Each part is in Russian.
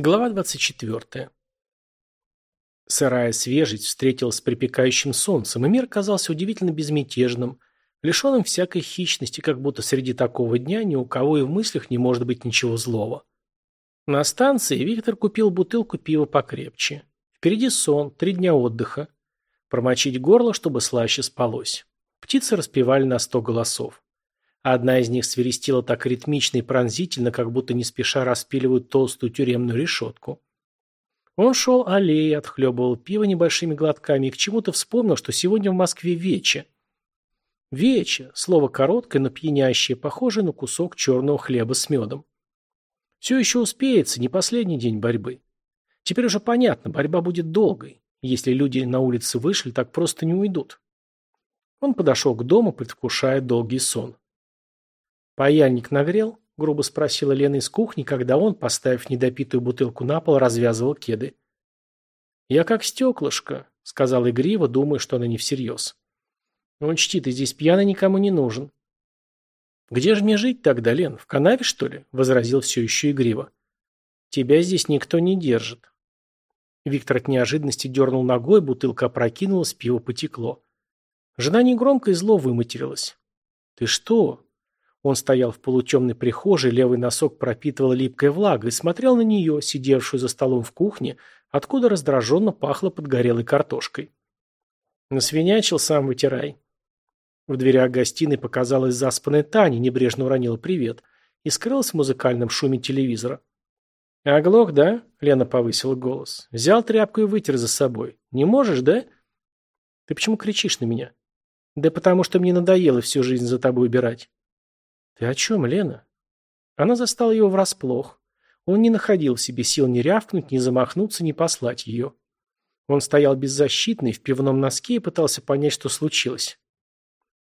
Глава 24. Сырая свежесть встретилась с припекающим солнцем, и мир казался удивительно безмятежным, лишенным всякой хищности, как будто среди такого дня ни у кого и в мыслях не может быть ничего злого. На станции Виктор купил бутылку пива покрепче. Впереди сон, три дня отдыха. Промочить горло, чтобы слаще спалось. Птицы распевали на сто голосов. Одна из них свиристила так ритмично и пронзительно, как будто не спеша распиливают толстую тюремную решетку. Он шел аллеей, отхлебывал пиво небольшими глотками и к чему-то вспомнил, что сегодня в Москве вече. Вече – слово короткое, но пьянящее, похожее на кусок черного хлеба с медом. Все еще успеется, не последний день борьбы. Теперь уже понятно, борьба будет долгой. Если люди на улице вышли, так просто не уйдут. Он подошел к дому, предвкушая долгий сон. Паяльник нагрел? — грубо спросила Лена из кухни, когда он, поставив недопитую бутылку на пол, развязывал кеды. «Я как стеклышко», — сказал игриво, думая, что она не всерьез. «Учти, ты здесь пьяный никому не нужен». «Где же мне жить тогда, Лен? В канаве, что ли?» — возразил все еще игриво. «Тебя здесь никто не держит». Виктор от неожиданности дернул ногой, бутылка опрокинулась, пиво потекло. Жена негромко и зло выматерилась. «Ты что? Он стоял в полутемной прихожей, левый носок пропитывал липкая влага и смотрел на нее, сидевшую за столом в кухне, откуда раздраженно пахло подгорелой картошкой. Насвинячил, сам вытирай. В дверях гостиной показалась заспанная Таня, небрежно уронила привет и скрылась в музыкальном шуме телевизора. «Оглох, да?» — Лена повысила голос. «Взял тряпку и вытер за собой. Не можешь, да?» «Ты почему кричишь на меня?» «Да потому что мне надоело всю жизнь за тобой убирать». «Ты о чем, Лена?» Она застала его врасплох. Он не находил в себе сил ни рявкнуть, ни замахнуться, ни послать ее. Он стоял беззащитный, в пивном носке и пытался понять, что случилось.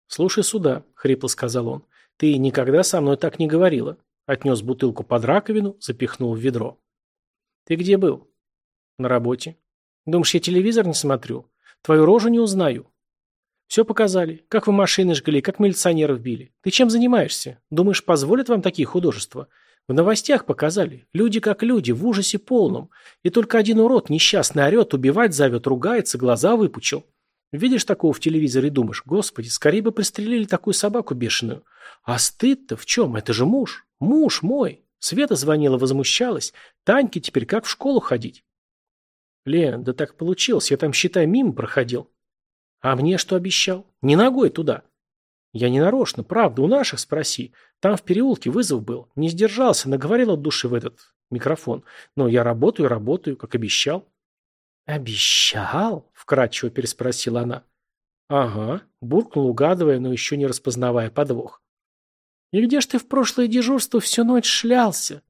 «Слушай сюда», — хрипло сказал он, — «ты никогда со мной так не говорила». Отнес бутылку под раковину, запихнул в ведро. «Ты где был?» «На работе». «Думаешь, я телевизор не смотрю? Твою рожу не узнаю. Все показали. Как вы машины жгли, как милиционеров били. Ты чем занимаешься? Думаешь, позволят вам такие художества? В новостях показали. Люди как люди, в ужасе полном. И только один урод несчастный орет, убивать зовет, ругается, глаза выпучил. Видишь такого в телевизоре и думаешь, господи, скорее бы пристрелили такую собаку бешеную. А стыд-то в чем? Это же муж. Муж мой. Света звонила, возмущалась. Таньке теперь как в школу ходить? Лен, да так получилось. Я там, считай, мимо проходил. А мне что обещал? Не ногой туда. Я не нарочно, правда, у наших спроси. Там в переулке вызов был. Не сдержался, наговорил от души в этот микрофон. Но я работаю, работаю, как обещал. Обещал? Вкратчиво переспросила она. Ага, буркнул, угадывая, но еще не распознавая подвох. И где ж ты в прошлое дежурство всю ночь шлялся?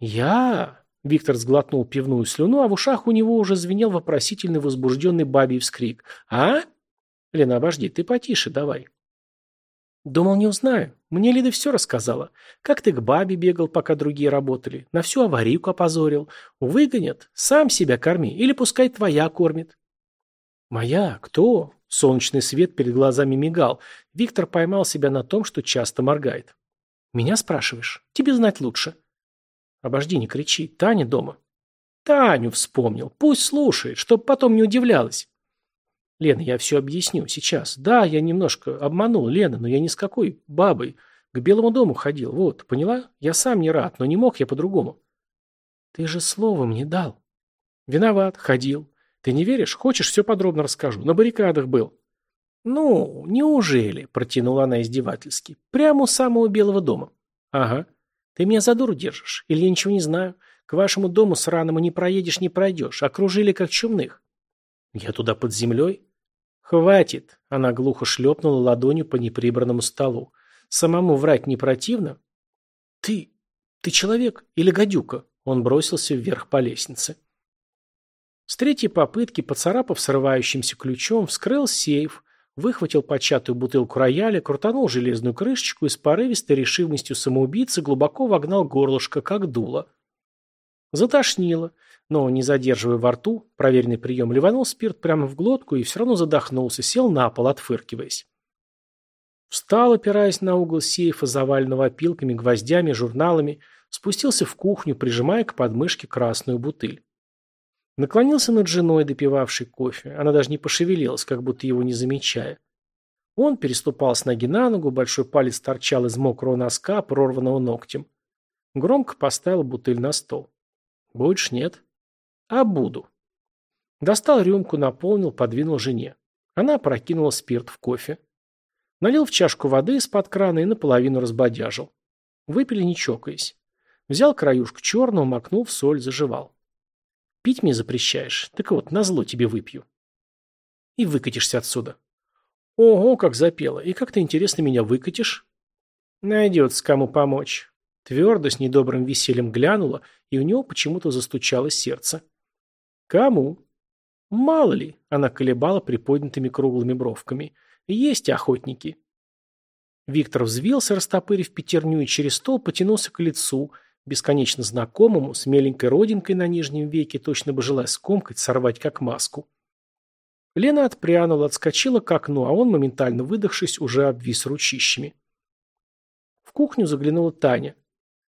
Я? Виктор сглотнул пивную слюну, а в ушах у него уже звенел вопросительный возбужденный бабий вскрик. «А? Лена, обожди, ты потише давай». «Думал, не узнаю. Мне Лида все рассказала. Как ты к бабе бегал, пока другие работали. На всю аварийку опозорил. Выгонят. Сам себя корми. Или пускай твоя кормит». «Моя? Кто?» Солнечный свет перед глазами мигал. Виктор поймал себя на том, что часто моргает. «Меня спрашиваешь? Тебе знать лучше. Обожди, не кричи. Таня дома. Таню вспомнил. Пусть слушает, чтоб потом не удивлялась. Лена, я все объясню сейчас. Да, я немножко обманул Лена, но я ни с какой бабой. К Белому дому ходил. Вот, поняла? Я сам не рад, но не мог я по-другому. Ты же слово мне дал. Виноват, ходил. Ты не веришь? Хочешь, все подробно расскажу. На баррикадах был. Ну, неужели? Протянула она издевательски. Прямо у самого Белого дома. Ага. Ты меня за дуру держишь? Или я ничего не знаю? К вашему дому сраному не проедешь, не пройдешь. Окружили, как чумных. Я туда под землей? Хватит. Она глухо шлепнула ладонью по неприбранному столу. Самому врать не противно? Ты... ты человек или гадюка? Он бросился вверх по лестнице. С третьей попытки, поцарапав срывающимся ключом, вскрыл сейф, выхватил початую бутылку рояля, крутанул железную крышечку и с порывистой решимостью самоубийцы глубоко вогнал горлышко, как дуло. Затошнило, но, не задерживая во рту, проверенный прием, ливанул спирт прямо в глотку и все равно задохнулся, сел на пол, отфыркиваясь. Встал, опираясь на угол сейфа, заваленного опилками, гвоздями, журналами, спустился в кухню, прижимая к подмышке красную бутыль. Наклонился над женой, допивавшей кофе. Она даже не пошевелилась, как будто его не замечая. Он переступал с ноги на ногу, большой палец торчал из мокрого носка, прорванного ногтем. Громко поставил бутыль на стол. «Будешь? Нет?» «А буду». Достал рюмку, наполнил, подвинул жене. Она прокинула спирт в кофе. Налил в чашку воды из-под крана и наполовину разбодяжил. Выпили, не чокаясь. Взял краюшку черного, макнул в соль, заживал. Пить мне запрещаешь. Так вот, назло тебе выпью. И выкатишься отсюда. Ого, как запело И как ты, интересно, меня выкатишь? Найдется кому помочь. Твердо, с недобрым весельем глянула, и у него почему-то застучало сердце. Кому? Мало ли, она колебала приподнятыми круглыми бровками. Есть охотники. Виктор взвился, растопырив пятерню, и через стол потянулся к лицу – бесконечно знакомому, с меленькой родинкой на нижнем веке, точно бы желая скомкать, сорвать как маску. Лена отпрянула, отскочила к окну, а он, моментально выдохшись, уже обвис ручищами. В кухню заглянула Таня.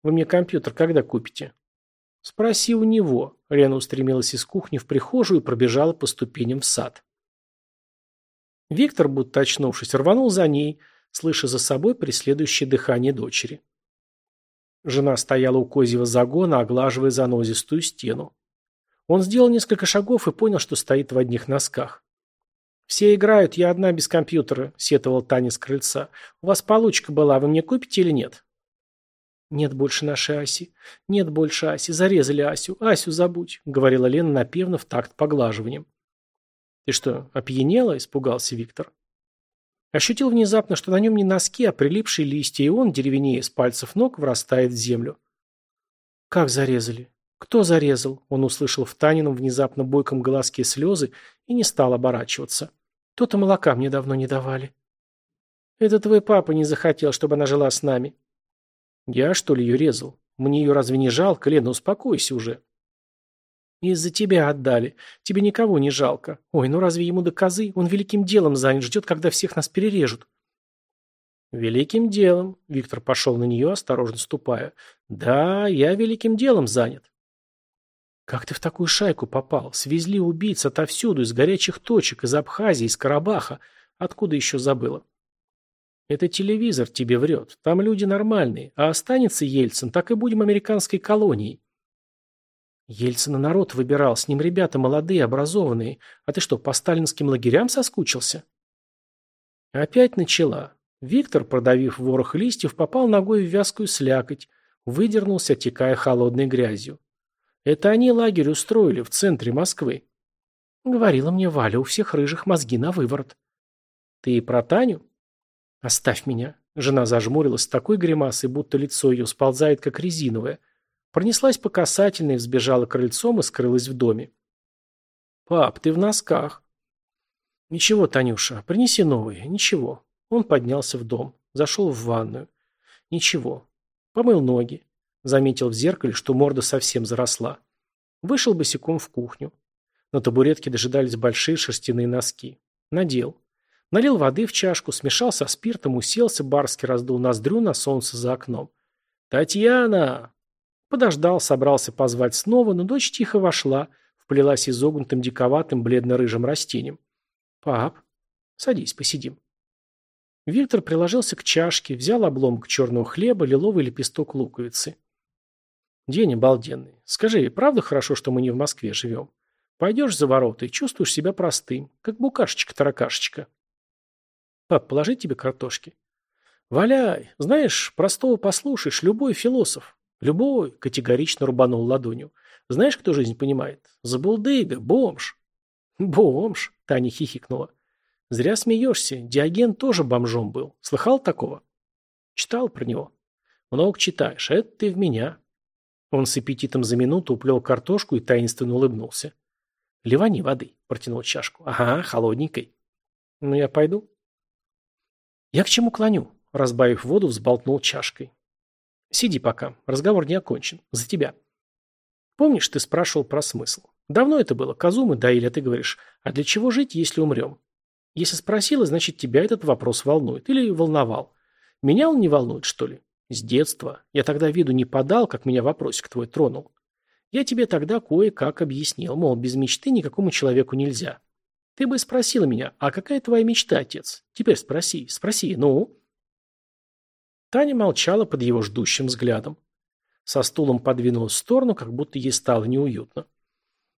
«Вы мне компьютер когда купите?» «Спроси у него». Лена устремилась из кухни в прихожую и пробежала по ступеням в сад. Виктор, будто очнувшись, рванул за ней, слыша за собой преследующее дыхание дочери. Жена стояла у козьего загона, оглаживая занозистую стену. Он сделал несколько шагов и понял, что стоит в одних носках. «Все играют, я одна без компьютера», — сетовал Таня с крыльца. «У вас получка была, вы мне купите или нет?» «Нет больше нашей Аси. Нет больше Аси. Зарезали Асю. Асю забудь», — говорила Лена напевно в такт поглаживанием. «Ты что, опьянела?» — испугался Виктор. Ощутил внезапно, что на нем не носки, а прилипшие листья, и он, деревенея с пальцев ног, врастает в землю. «Как зарезали? Кто зарезал?» Он услышал в Танином внезапно бойком голоске слезы и не стал оборачиваться. «То-то молока мне давно не давали». «Это твой папа не захотел, чтобы она жила с нами». «Я, что ли, ее резал? Мне ее разве не жалко, Лена, успокойся уже». И из-за тебя отдали. Тебе никого не жалко. Ой, ну разве ему до козы? Он великим делом занят, ждет, когда всех нас перережут. Великим делом. Виктор пошел на нее, осторожно ступая. Да, я великим делом занят. Как ты в такую шайку попал? Свезли убийц отовсюду, из горячих точек, из Абхазии, из Карабаха. Откуда еще забыла? Это телевизор тебе врет. Там люди нормальные. А останется Ельцин, так и будем американской колонией. Ельцин народ выбирал, с ним ребята молодые, образованные. А ты что, по сталинским лагерям соскучился? Опять начала. Виктор, продавив ворох листьев, попал ногой в вязкую слякоть, выдернулся, текая холодной грязью. Это они лагерь устроили в центре Москвы. Говорила мне Валя, у всех рыжих мозги на выворот. Ты про Таню? Оставь меня. Жена зажмурилась с такой гримасой, будто лицо ее сползает, как резиновое – Пронеслась по касательной, взбежала крыльцом и скрылась в доме. «Пап, ты в носках». «Ничего, Танюша, принеси новые. Ничего». Он поднялся в дом, зашел в ванную. «Ничего». Помыл ноги. Заметил в зеркале, что морда совсем заросла. Вышел босиком в кухню. На табуретке дожидались большие шерстяные носки. Надел. Налил воды в чашку, смешал со спиртом, уселся, барски раздул ноздрю на солнце за окном. «Татьяна!» Подождал, собрался позвать снова, но дочь тихо вошла, вплелась изогнутым диковатым бледно-рыжим растением. «Пап, садись, посидим». Виктор приложился к чашке, взял обломок черного хлеба, лиловый лепесток луковицы. «День обалденный. Скажи, правда хорошо, что мы не в Москве живем? Пойдешь за ворота и чувствуешь себя простым, как букашечка-таракашечка». «Пап, положи тебе картошки». «Валяй. Знаешь, простого послушаешь, любой философ. Любой категорично рубанул ладонью. Знаешь, кто жизнь понимает? Забулдыга, бомж. Бомж, Таня хихикнула. Зря смеешься, Диоген тоже бомжом был. Слыхал такого? Читал про него. Много читаешь, это ты в меня. Он с аппетитом за минуту уплел картошку и таинственно улыбнулся. «Ливани воды», — протянул чашку. «Ага, холодненькой». «Ну, я пойду». «Я к чему клоню?» — разбавив воду, взболтнул чашкой. Сиди пока. Разговор не окончен. За тебя. Помнишь, ты спрашивал про смысл? Давно это было. Казума, да, или ты говоришь, а для чего жить, если умрем? Если спросила, значит, тебя этот вопрос волнует. Или волновал. Меня он не волнует, что ли? С детства. Я тогда виду не подал, как меня вопросик твой тронул. Я тебе тогда кое-как объяснил, мол, без мечты никакому человеку нельзя. Ты бы спросила меня, а какая твоя мечта, отец? Теперь спроси, спроси, ну? Таня молчала под его ждущим взглядом. Со стулом подвинулась в сторону, как будто ей стало неуютно.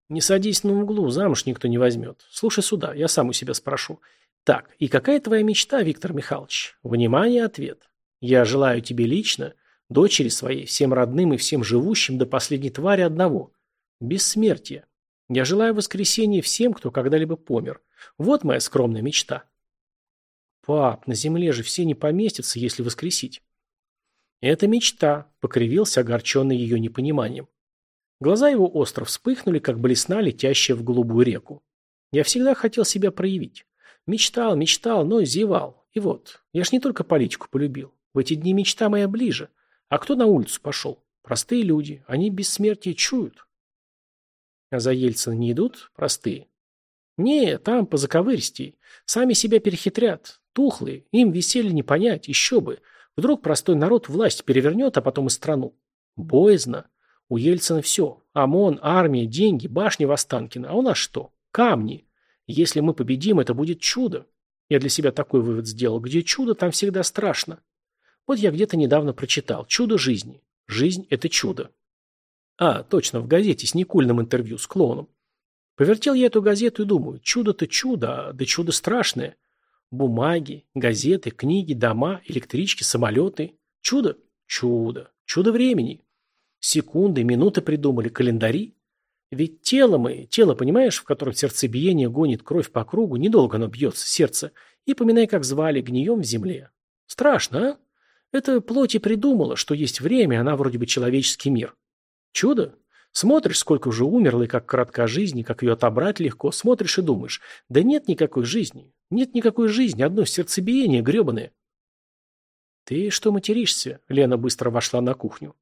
«Не садись на углу, замуж никто не возьмет. Слушай сюда, я сам у себя спрошу. Так, и какая твоя мечта, Виктор Михайлович? Внимание, ответ. Я желаю тебе лично, дочери своей, всем родным и всем живущим до последней твари одного. Бессмертия. Я желаю воскресения всем, кто когда-либо помер. Вот моя скромная мечта». Пап, на земле же все не поместятся, если воскресить. Это мечта, покривился огорченный ее непониманием. Глаза его остро вспыхнули, как блесна, летящая в голубую реку. Я всегда хотел себя проявить. Мечтал, мечтал, но зевал. И вот, я ж не только политику полюбил. В эти дни мечта моя ближе. А кто на улицу пошел? Простые люди. Они бессмертие чуют. А за Ельцина не идут? Простые. Не, там по заковыристей. Сами себя перехитрят. Тухлые, им веселье не понять, еще бы. Вдруг простой народ власть перевернет, а потом и страну. Боязно. У Ельцина все. ОМОН, армия, деньги, башни Востанкина. А у нас что? Камни. Если мы победим, это будет чудо. Я для себя такой вывод сделал. Где чудо, там всегда страшно. Вот я где-то недавно прочитал. Чудо жизни. Жизнь – это чудо. А, точно, в газете с Никульным интервью, с клоуном. Повертел я эту газету и думаю, чудо-то чудо, а да чудо страшное. Бумаги, газеты, книги, дома, электрички, самолеты. Чудо, чудо, чудо времени. Секунды, минуты придумали, календари. Ведь тело мы, тело, понимаешь, в котором сердцебиение гонит кровь по кругу, недолго оно бьется, сердце, и, поминай, как звали, гнием в земле. Страшно, а? Это плоть и придумала, что есть время, она вроде бы человеческий мир. Чудо? Смотришь, сколько уже умерло и как кратка жизнь, и как ее отобрать легко. Смотришь и думаешь, да нет никакой жизни. Нет никакой жизни, одно сердцебиение гребаное. Ты что материшься? Лена быстро вошла на кухню.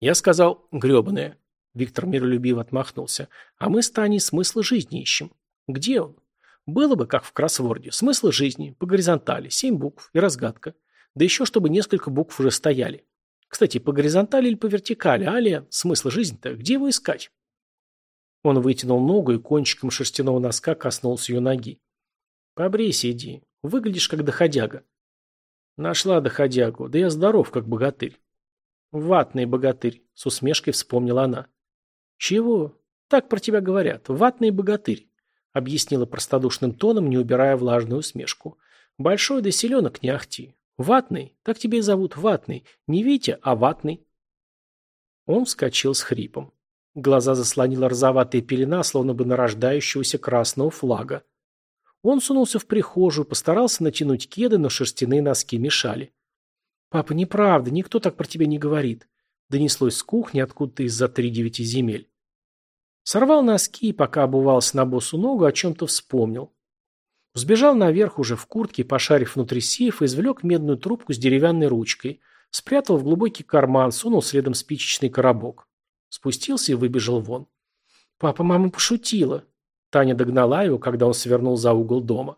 Я сказал гребаное. Виктор миролюбиво отмахнулся. А мы с Таней смысл жизни ищем. Где он? Было бы, как в кроссворде, смысл жизни, по горизонтали, семь букв и разгадка. Да еще, чтобы несколько букв уже стояли. Кстати, по горизонтали или по вертикали, Алия, смысл жизни-то, где его искать? Он вытянул ногу и кончиком шерстяного носка коснулся ее ноги. «Побрейся, иди. Выглядишь как доходяга». «Нашла доходягу. Да я здоров, как богатырь». «Ватный богатырь», — с усмешкой вспомнила она. «Чего? Так про тебя говорят. Ватный богатырь», — объяснила простодушным тоном, не убирая влажную усмешку. «Большой да селенок не ахти. Ватный? Так тебе и зовут Ватный. Не Витя, а Ватный». Он вскочил с хрипом. Глаза заслонила розоватая пелена, словно бы нарождающегося красного флага. Он сунулся в прихожую, постарался натянуть кеды, но шерстяные носки мешали. «Папа, неправда, никто так про тебя не говорит», — донеслось с кухни откуда-то из-за три девяти земель. Сорвал носки и, пока обувался на босу ногу, о чем-то вспомнил. Взбежал наверх уже в куртке, пошарив внутри сейфа, извлек медную трубку с деревянной ручкой, спрятал в глубокий карман, сунул следом спичечный коробок. Спустился и выбежал вон. «Папа, мама пошутила!» Таня догнала его, когда он свернул за угол дома.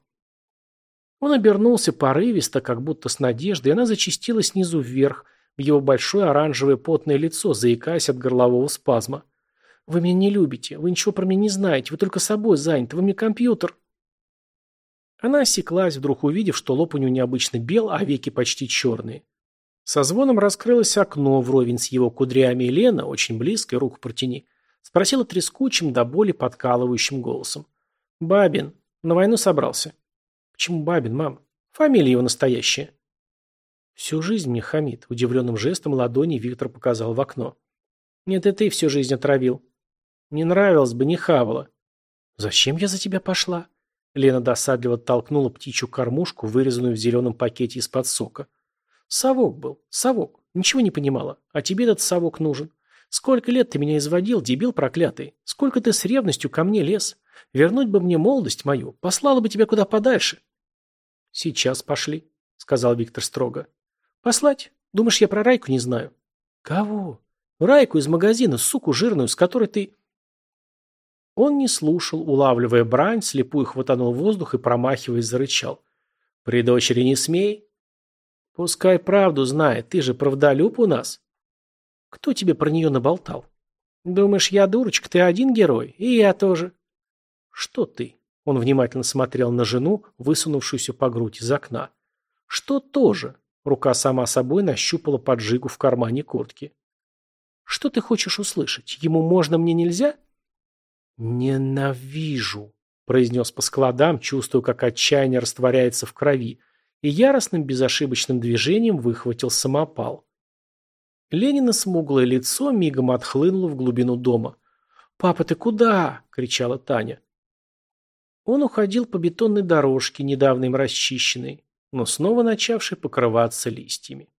Он обернулся порывисто, как будто с надеждой, и она зачистила снизу вверх, в его большое оранжевое потное лицо, заикаясь от горлового спазма. «Вы меня не любите, вы ничего про меня не знаете, вы только собой заняты, вы мне компьютер!» Она осеклась, вдруг увидев, что лоб у нее необычно бел, а веки почти черные. Со звоном раскрылось окно вровень с его кудрями, и Лена, очень близко, руку протяни, спросила трескучим, до боли подкалывающим голосом. «Бабин, на войну собрался». «Почему Бабин, мам? Фамилия его настоящая». «Всю жизнь мне хамит», — удивленным жестом ладони Виктор показал в окно. «Нет, и ты всю жизнь отравил». «Не нравилось бы, не хавала». «Зачем я за тебя пошла?» Лена досадливо толкнула птичью кормушку, вырезанную в зеленом пакете из-под сока. «Совок был, совок. Ничего не понимала. А тебе этот совок нужен. Сколько лет ты меня изводил, дебил проклятый? Сколько ты с ревностью ко мне лез? Вернуть бы мне молодость мою, послала бы тебя куда подальше». «Сейчас пошли», — сказал Виктор строго. «Послать? Думаешь, я про Райку не знаю?» «Кого?» «Райку из магазина, суку жирную, с которой ты...» Он не слушал, улавливая брань, слепую хватанул воздух и, промахиваясь, зарычал. «При дочери не смей!» «Пускай правду знает, ты же правдолюб у нас!» «Кто тебе про нее наболтал?» «Думаешь, я дурочка, ты один герой, и я тоже!» «Что ты?» Он внимательно смотрел на жену, высунувшуюся по грудь из окна. «Что тоже?» Рука сама собой нащупала поджигу в кармане куртки. «Что ты хочешь услышать? Ему можно, мне нельзя?» «Ненавижу!» — произнес по складам, чувствуя, как отчаяние растворяется в крови, и яростным безошибочным движением выхватил самопал. Ленина смуглое лицо мигом отхлынуло в глубину дома. «Папа, ты куда?» — кричала Таня. Он уходил по бетонной дорожке, недавно им расчищенной, но снова начавшей покрываться листьями.